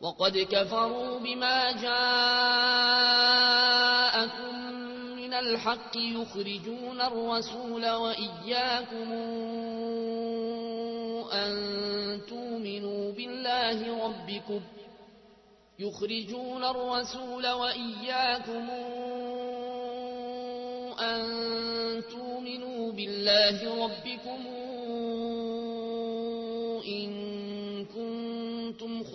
وقد كفروا بما جاءكم من الحق يخرجون الرسول وإياكم أن تؤمنوا بالله ربكم يخرجون الرسول وإياكم أن تؤمنوا بالله ربكم إن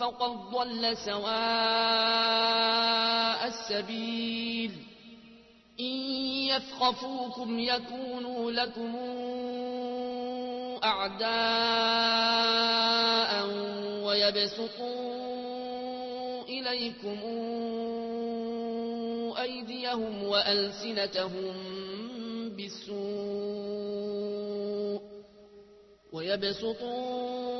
فقد ضل سواء السبيل إن يثقفوكم يكونوا لكم أعداء ويبسطوا إليكم أيديهم وألسنتهم بالسوء ويبسطوا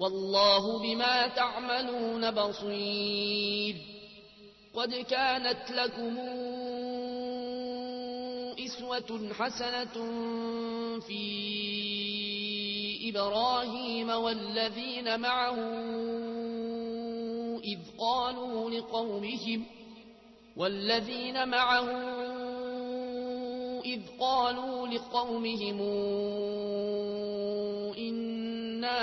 والله بما تعملون بصير. قد كانت لكم إسوة حسنة في إبراهيم والذين معه إذ قالوا لقومهم والذين معه إذ قالوا لقومهم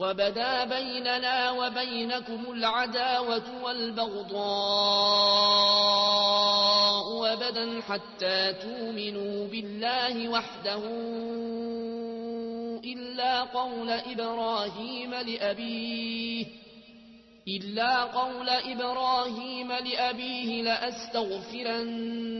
وبدا بيننا وبينكم العداوة والبغضاء أبدا حتى تؤمنوا بالله وحده إلا قول إبراهيم لأبيه إلا قول إبراهيم لأبيه لأستغفرن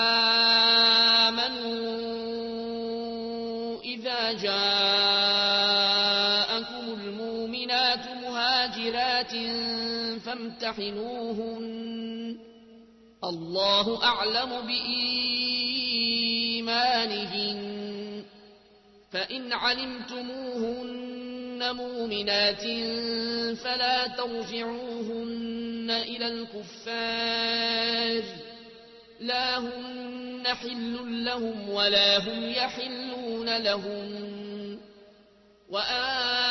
فامتحنوهن الله أعلم بإيمانهن فإن علمتموهن مؤمنات فلا ترجعوهن إلى الكفار. لا هن حل لهم ولا هم يحلون لهم. وآتوهم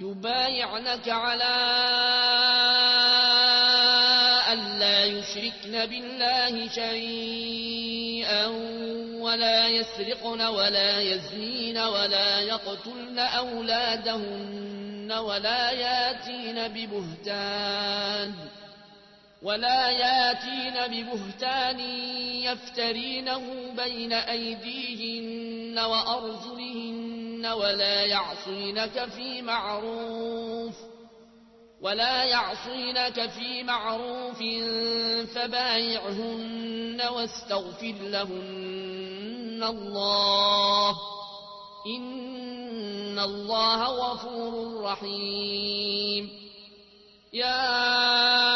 يبايعنك على ألا يشركن بالله شيئا ولا يسرقن ولا يزنين ولا يقتلن أولادهن ولا ياتين ببهتان ولا ياتين ببهتان يفترينه بين أيديهن وأرجلهن ولا يعصينك في معروف ولا يعصينك في معروف فبايعهن واستغفر لهن الله إن الله غفور رحيم يا